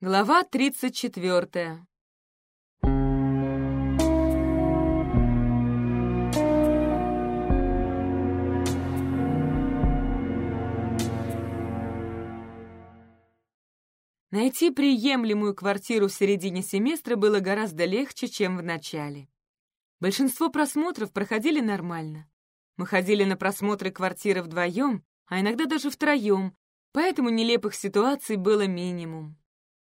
Глава тридцать четвертая. Найти приемлемую квартиру в середине семестра было гораздо легче, чем в начале. Большинство просмотров проходили нормально. Мы ходили на просмотры квартиры вдвоем, а иногда даже втроем, поэтому нелепых ситуаций было минимум.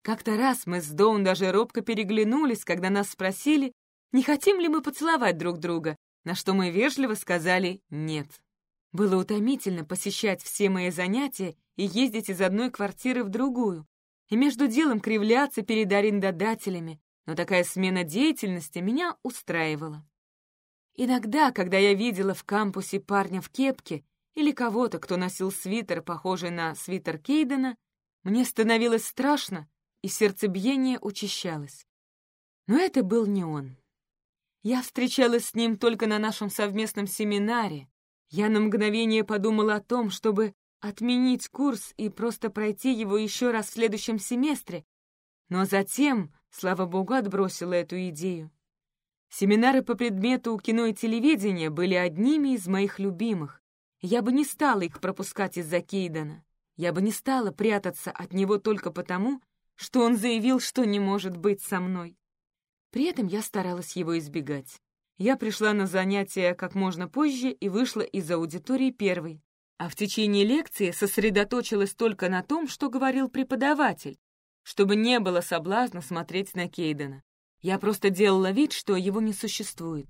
Как-то раз мы с Доун даже робко переглянулись, когда нас спросили, не хотим ли мы поцеловать друг друга, на что мы вежливо сказали «нет». Было утомительно посещать все мои занятия и ездить из одной квартиры в другую, и между делом кривляться перед арендодателями, но такая смена деятельности меня устраивала. Иногда, когда я видела в кампусе парня в кепке или кого-то, кто носил свитер, похожий на свитер Кейдена, мне становилось страшно, и сердцебиение учащалось. Но это был не он. Я встречалась с ним только на нашем совместном семинаре. Я на мгновение подумала о том, чтобы отменить курс и просто пройти его еще раз в следующем семестре, но затем, слава богу, отбросила эту идею. Семинары по предмету кино и телевидения были одними из моих любимых. Я бы не стала их пропускать из-за Кейдена. Я бы не стала прятаться от него только потому, что он заявил, что не может быть со мной. При этом я старалась его избегать. Я пришла на занятия как можно позже и вышла из аудитории первой, а в течение лекции сосредоточилась только на том, что говорил преподаватель, чтобы не было соблазна смотреть на Кейдена. Я просто делала вид, что его не существует.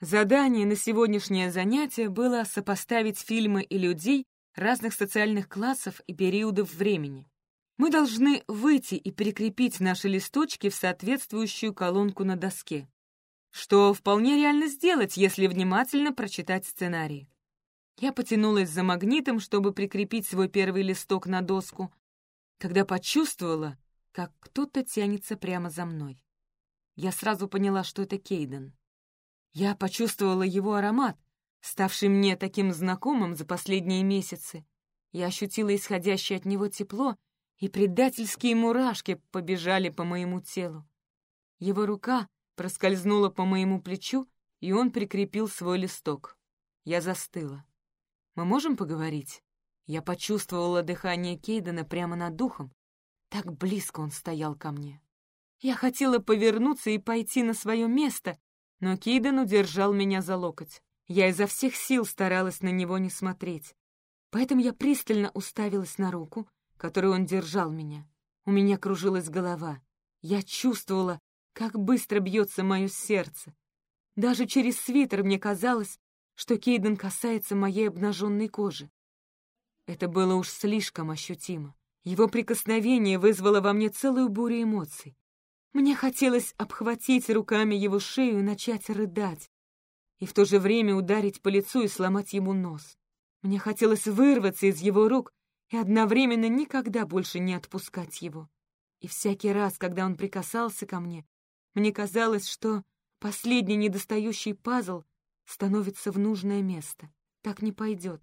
Задание на сегодняшнее занятие было сопоставить фильмы и людей разных социальных классов и периодов времени. Мы должны выйти и прикрепить наши листочки в соответствующую колонку на доске, что вполне реально сделать, если внимательно прочитать сценарий. Я потянулась за магнитом, чтобы прикрепить свой первый листок на доску, когда почувствовала, как кто-то тянется прямо за мной. Я сразу поняла, что это Кейден. Я почувствовала его аромат, ставший мне таким знакомым за последние месяцы. Я ощутила исходящее от него тепло — и предательские мурашки побежали по моему телу. Его рука проскользнула по моему плечу, и он прикрепил свой листок. Я застыла. «Мы можем поговорить?» Я почувствовала дыхание Кейдена прямо над духом. Так близко он стоял ко мне. Я хотела повернуться и пойти на свое место, но Кейден удержал меня за локоть. Я изо всех сил старалась на него не смотреть. Поэтому я пристально уставилась на руку, которой он держал меня. У меня кружилась голова. Я чувствовала, как быстро бьется мое сердце. Даже через свитер мне казалось, что Кейден касается моей обнаженной кожи. Это было уж слишком ощутимо. Его прикосновение вызвало во мне целую бурю эмоций. Мне хотелось обхватить руками его шею и начать рыдать, и в то же время ударить по лицу и сломать ему нос. Мне хотелось вырваться из его рук и одновременно никогда больше не отпускать его. И всякий раз, когда он прикасался ко мне, мне казалось, что последний недостающий пазл становится в нужное место. Так не пойдет.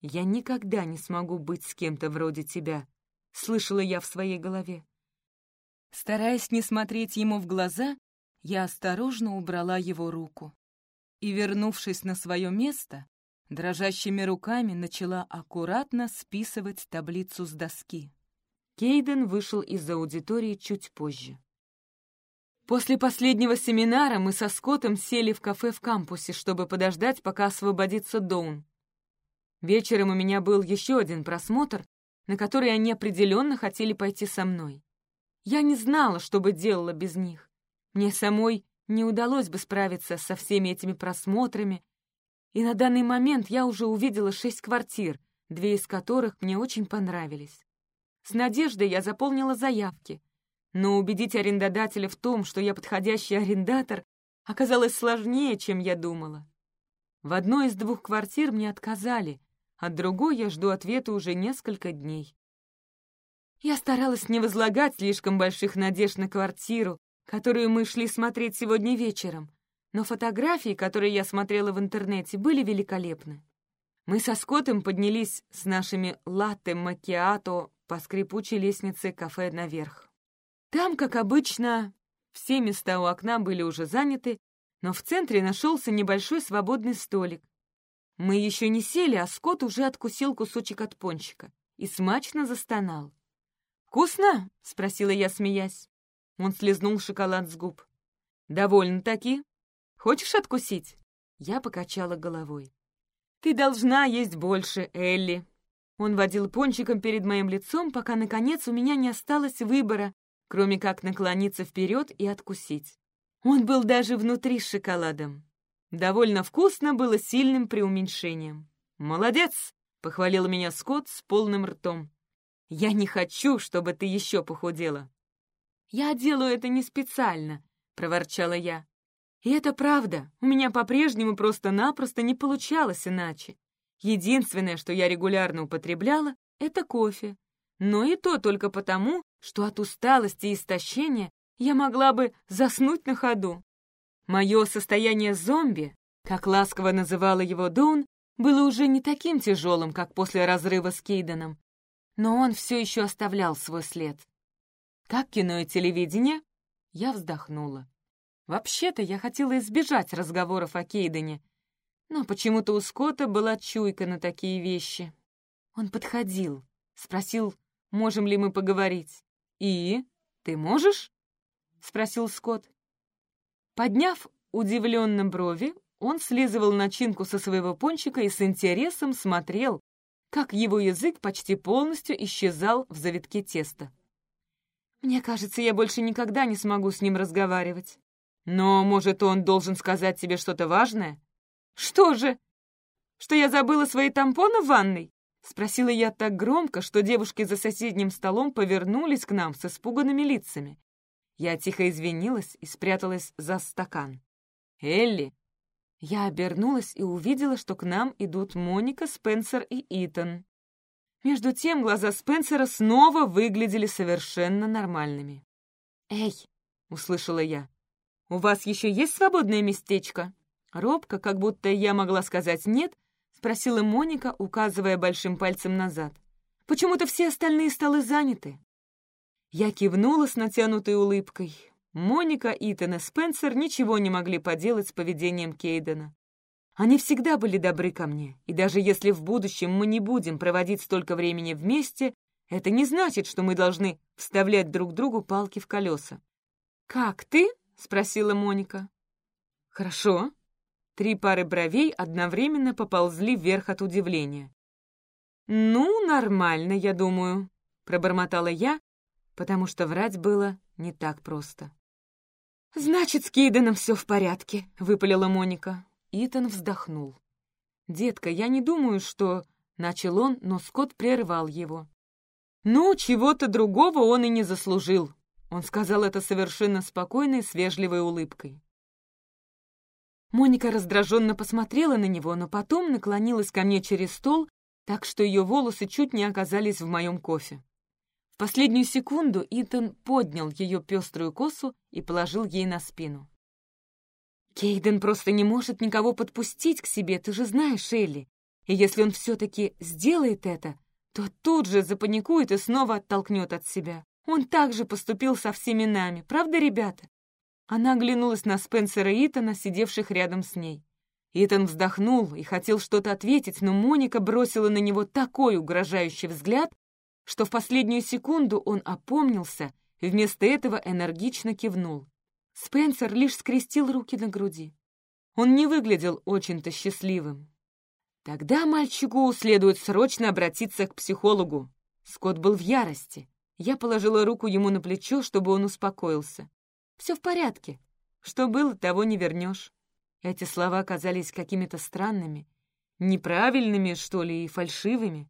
«Я никогда не смогу быть с кем-то вроде тебя», — слышала я в своей голове. Стараясь не смотреть ему в глаза, я осторожно убрала его руку. И, вернувшись на свое место, Дрожащими руками начала аккуратно списывать таблицу с доски. Кейден вышел из аудитории чуть позже. После последнего семинара мы со Скоттом сели в кафе в кампусе, чтобы подождать, пока освободится Доун. Вечером у меня был еще один просмотр, на который они определенно хотели пойти со мной. Я не знала, что бы делала без них. Мне самой не удалось бы справиться со всеми этими просмотрами, и на данный момент я уже увидела шесть квартир, две из которых мне очень понравились. С надеждой я заполнила заявки, но убедить арендодателя в том, что я подходящий арендатор, оказалось сложнее, чем я думала. В одной из двух квартир мне отказали, от другой я жду ответа уже несколько дней. Я старалась не возлагать слишком больших надежд на квартиру, которую мы шли смотреть сегодня вечером, но фотографии, которые я смотрела в интернете, были великолепны. Мы со Скоттом поднялись с нашими латте макиато по скрипучей лестнице кафе наверх. Там, как обычно, все места у окна были уже заняты, но в центре нашелся небольшой свободный столик. Мы еще не сели, а Скотт уже откусил кусочек от пончика и смачно застонал. «Вкусно?» — спросила я, смеясь. Он слезнул шоколад с губ. «Довольно-таки. Хочешь откусить?» Я покачала головой. «Ты должна есть больше, Элли». Он водил пончиком перед моим лицом, пока, наконец, у меня не осталось выбора, кроме как наклониться вперед и откусить. Он был даже внутри с шоколадом. Довольно вкусно было сильным преуменьшением. «Молодец!» — похвалил меня Скотт с полным ртом. «Я не хочу, чтобы ты еще похудела». «Я делаю это не специально», — проворчала я. «И это правда, у меня по-прежнему просто-напросто не получалось иначе. Единственное, что я регулярно употребляла, — это кофе. Но и то только потому, что от усталости и истощения я могла бы заснуть на ходу. Мое состояние зомби, как ласково называла его Доун, было уже не таким тяжелым, как после разрыва с Кейденом, но он все еще оставлял свой след. Как кино и телевидение? Я вздохнула. Вообще-то я хотела избежать разговоров о Кейдене, но почему-то у Скотта была чуйка на такие вещи. Он подходил, спросил, можем ли мы поговорить. «И? Ты можешь?» — спросил Скотт. Подняв удивленно брови, он слизывал начинку со своего пончика и с интересом смотрел, как его язык почти полностью исчезал в завитке теста. «Мне кажется, я больше никогда не смогу с ним разговаривать. Но, может, он должен сказать тебе что-то важное?» «Что же? Что я забыла свои тампоны в ванной?» Спросила я так громко, что девушки за соседним столом повернулись к нам с испуганными лицами. Я тихо извинилась и спряталась за стакан. «Элли!» Я обернулась и увидела, что к нам идут Моника, Спенсер и Итан. Между тем глаза Спенсера снова выглядели совершенно нормальными. «Эй!» — услышала я. «У вас еще есть свободное местечко?» Робко, как будто я могла сказать «нет», — спросила Моника, указывая большим пальцем назад. «Почему-то все остальные столы заняты». Я кивнула с натянутой улыбкой. Моника, Итан и Спенсер ничего не могли поделать с поведением Кейдена. Они всегда были добры ко мне, и даже если в будущем мы не будем проводить столько времени вместе, это не значит, что мы должны вставлять друг другу палки в колеса. «Как ты?» — спросила Моника. «Хорошо», Три пары бровей одновременно поползли вверх от удивления. «Ну, нормально, я думаю», — пробормотала я, потому что врать было не так просто. «Значит, с Кейденом все в порядке», — выпалила Моника. Итан вздохнул. «Детка, я не думаю, что...» — начал он, но Скотт прервал его. «Ну, чего-то другого он и не заслужил», — он сказал это совершенно спокойно и с вежливой улыбкой. Моника раздраженно посмотрела на него, но потом наклонилась ко мне через стол, так что ее волосы чуть не оказались в моем кофе. В последнюю секунду Итан поднял ее пеструю косу и положил ей на спину. «Кейден просто не может никого подпустить к себе, ты же знаешь, Элли. И если он все-таки сделает это, то тут же запаникует и снова оттолкнет от себя. Он так же поступил со всеми нами, правда, ребята? Она оглянулась на Спенсера и Итана, сидевших рядом с ней. Итан вздохнул и хотел что-то ответить, но Моника бросила на него такой угрожающий взгляд, что в последнюю секунду он опомнился и вместо этого энергично кивнул. Спенсер лишь скрестил руки на груди. Он не выглядел очень-то счастливым. Тогда мальчику следует срочно обратиться к психологу. Скотт был в ярости. Я положила руку ему на плечо, чтобы он успокоился. Все в порядке. Что было, того не вернешь. Эти слова казались какими-то странными, неправильными, что ли, и фальшивыми.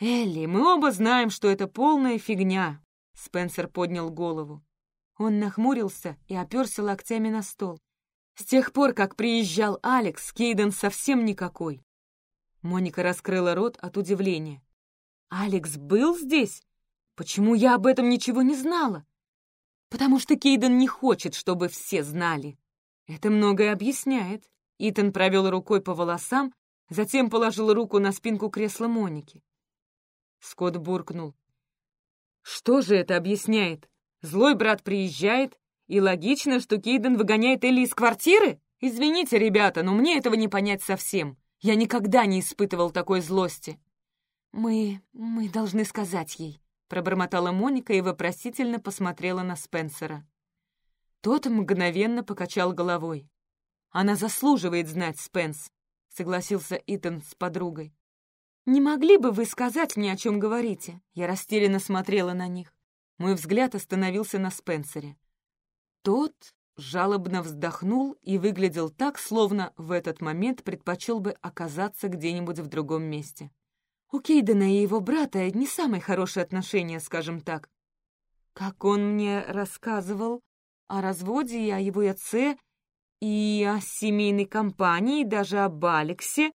«Элли, мы оба знаем, что это полная фигня!» Спенсер поднял голову. Он нахмурился и оперся локтями на стол. С тех пор, как приезжал Алекс, Кейден совсем никакой. Моника раскрыла рот от удивления. «Алекс был здесь? Почему я об этом ничего не знала?» потому что Кейден не хочет, чтобы все знали. Это многое объясняет. Итан провел рукой по волосам, затем положил руку на спинку кресла Моники. Скотт буркнул. «Что же это объясняет? Злой брат приезжает, и логично, что Кейден выгоняет Элли из квартиры? Извините, ребята, но мне этого не понять совсем. Я никогда не испытывал такой злости. «Мы... мы должны сказать ей», — пробормотала Моника и вопросительно посмотрела на Спенсера. Тот мгновенно покачал головой. «Она заслуживает знать, Спенс», — согласился Итан с подругой. «Не могли бы вы сказать мне, о чем говорите?» Я растерянно смотрела на них. Мой взгляд остановился на Спенсере. Тот жалобно вздохнул и выглядел так, словно в этот момент предпочел бы оказаться где-нибудь в другом месте. У Кейдена и его брата не самые хорошие отношения, скажем так. Как он мне рассказывал о разводе и о его отце, и о семейной компании, и даже об Алексе.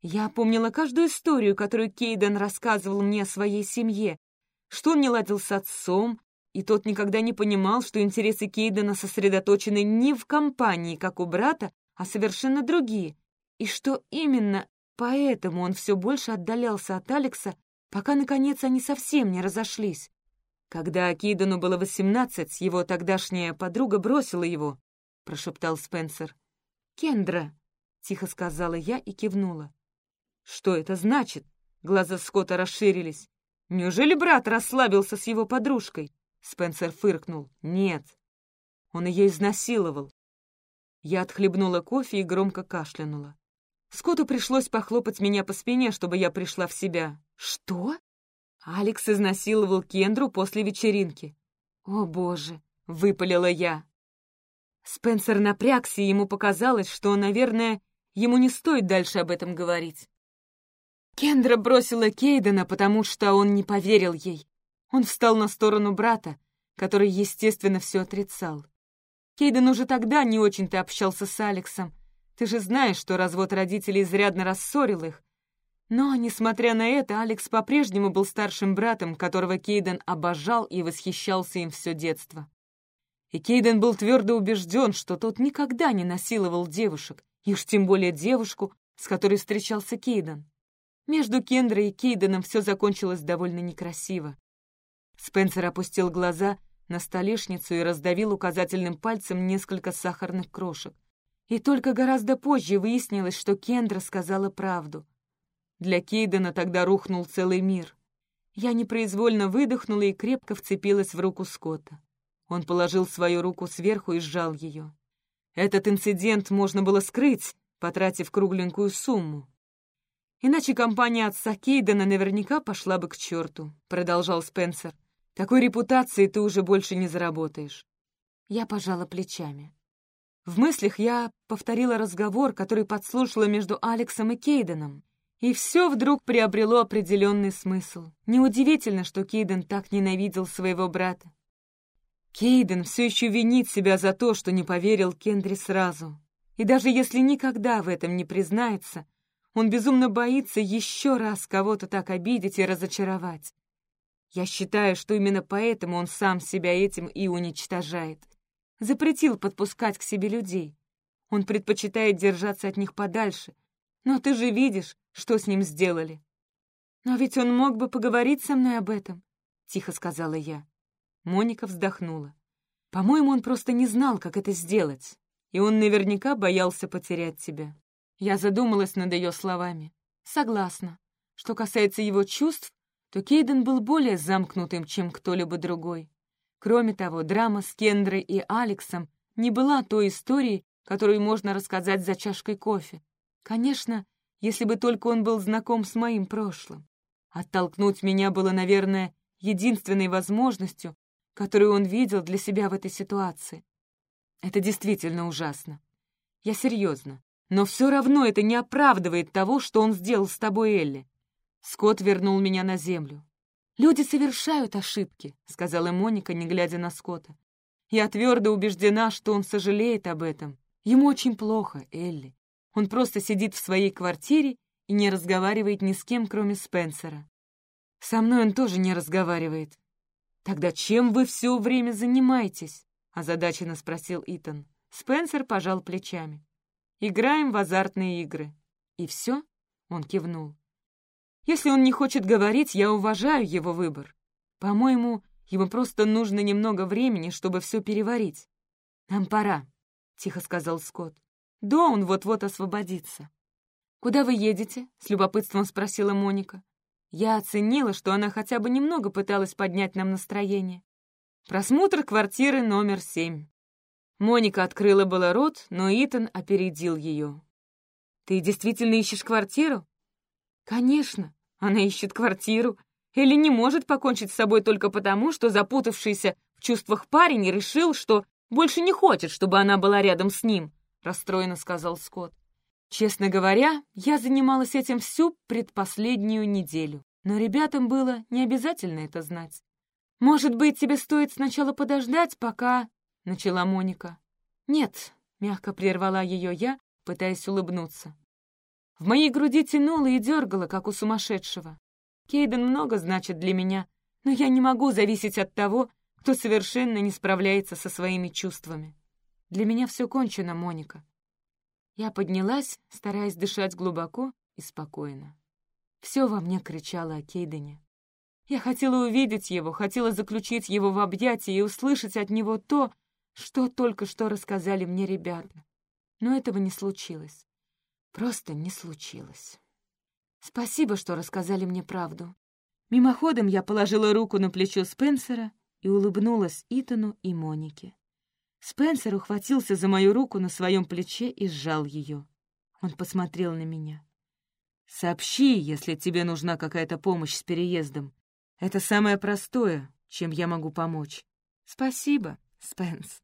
Я помнила каждую историю, которую Кейден рассказывал мне о своей семье, что он не ладил с отцом, и тот никогда не понимал, что интересы Кейдена сосредоточены не в компании, как у брата, а совершенно другие, и что именно поэтому он все больше отдалялся от Алекса, пока, наконец, они совсем не разошлись. Когда Кейдену было восемнадцать, его тогдашняя подруга бросила его, — прошептал Спенсер. «Кендра», — тихо сказала я и кивнула. «Что это значит?» Глаза Скотта расширились. «Неужели брат расслабился с его подружкой?» Спенсер фыркнул. «Нет, он ее изнасиловал». Я отхлебнула кофе и громко кашлянула. Скотту пришлось похлопать меня по спине, чтобы я пришла в себя. «Что?» Алекс изнасиловал Кендру после вечеринки. «О, боже!» — выпалила я. Спенсер напрягся, и ему показалось, что, наверное, ему не стоит дальше об этом говорить. Кендра бросила Кейдена, потому что он не поверил ей. Он встал на сторону брата, который, естественно, все отрицал. Кейден уже тогда не очень-то общался с Алексом. Ты же знаешь, что развод родителей изрядно рассорил их. Но, несмотря на это, Алекс по-прежнему был старшим братом, которого Кейден обожал и восхищался им все детство. И Кейден был твердо убежден, что тот никогда не насиловал девушек, и уж тем более девушку, с которой встречался Кейден. Между Кендрой и Кейденом все закончилось довольно некрасиво. Спенсер опустил глаза на столешницу и раздавил указательным пальцем несколько сахарных крошек. И только гораздо позже выяснилось, что Кендра сказала правду. Для Кейдена тогда рухнул целый мир. Я непроизвольно выдохнула и крепко вцепилась в руку Скотта. Он положил свою руку сверху и сжал ее. Этот инцидент можно было скрыть, потратив кругленькую сумму. Иначе компания отца Кейдена наверняка пошла бы к черту, продолжал Спенсер. Такой репутации ты уже больше не заработаешь. Я пожала плечами. В мыслях я повторила разговор, который подслушала между Алексом и Кейденом. И все вдруг приобрело определенный смысл. Неудивительно, что Кейден так ненавидел своего брата. Кейден все еще винит себя за то, что не поверил Кендри сразу. И даже если никогда в этом не признается, он безумно боится еще раз кого-то так обидеть и разочаровать. Я считаю, что именно поэтому он сам себя этим и уничтожает. Запретил подпускать к себе людей. Он предпочитает держаться от них подальше. Но ты же видишь, что с ним сделали. Но ведь он мог бы поговорить со мной об этом, — тихо сказала я. Моника вздохнула. По-моему, он просто не знал, как это сделать, и он наверняка боялся потерять тебя. Я задумалась над ее словами. Согласна. Что касается его чувств, то Кейден был более замкнутым, чем кто-либо другой. Кроме того, драма с Кендрой и Алексом не была той историей, которую можно рассказать за чашкой кофе. Конечно, если бы только он был знаком с моим прошлым. Оттолкнуть меня было, наверное, единственной возможностью, которую он видел для себя в этой ситуации. Это действительно ужасно. Я серьезно. Но все равно это не оправдывает того, что он сделал с тобой, Элли. Скотт вернул меня на землю. «Люди совершают ошибки», — сказала Моника, не глядя на Скотта. «Я твердо убеждена, что он сожалеет об этом. Ему очень плохо, Элли. Он просто сидит в своей квартире и не разговаривает ни с кем, кроме Спенсера. Со мной он тоже не разговаривает. Тогда чем вы все время занимаетесь?» — озадаченно спросил Итан. Спенсер пожал плечами. «Играем в азартные игры». «И все?» — он кивнул. Если он не хочет говорить, я уважаю его выбор. По-моему, Ему просто нужно немного времени, чтобы все переварить. «Нам пора», — тихо сказал Скотт. «Доун вот-вот освободится». «Куда вы едете?» — с любопытством спросила Моника. Я оценила, что она хотя бы немного пыталась поднять нам настроение. Просмотр квартиры номер семь. Моника открыла было рот, но Итан опередил ее. «Ты действительно ищешь квартиру?» «Конечно, она ищет квартиру. Элли не может покончить с собой только потому, что запутавшийся в чувствах парень решил, что больше не хочет, чтобы она была рядом с ним», — расстроенно сказал Скотт. Честно говоря, я занималась этим всю предпоследнюю неделю, но ребятам было не обязательно это знать. «Может быть, тебе стоит сначала подождать, пока...» — начала Моника. «Нет», — мягко прервала ее я, пытаясь улыбнуться. В моей груди тянуло и дергало, как у сумасшедшего. Кейден много значит для меня, но я не могу зависеть от того, кто совершенно не справляется со своими чувствами. Для меня все кончено, Моника. Я поднялась, стараясь дышать глубоко и спокойно. Все во мне кричало о Кейдене. Я хотела увидеть его, хотела заключить его в объятия и услышать от него то, что только что рассказали мне ребята. Но этого не случилось. Просто не случилось. Спасибо, что рассказали мне правду. Мимоходом я положила руку на плечо Спенсера и улыбнулась Итану и Монике. Спенсер ухватился за мою руку на своем плече и сжал ее. Он посмотрел на меня. «Сообщи, если тебе нужна какая-то помощь с переездом. Это самое простое, чем я могу помочь». «Спасибо, Спенс».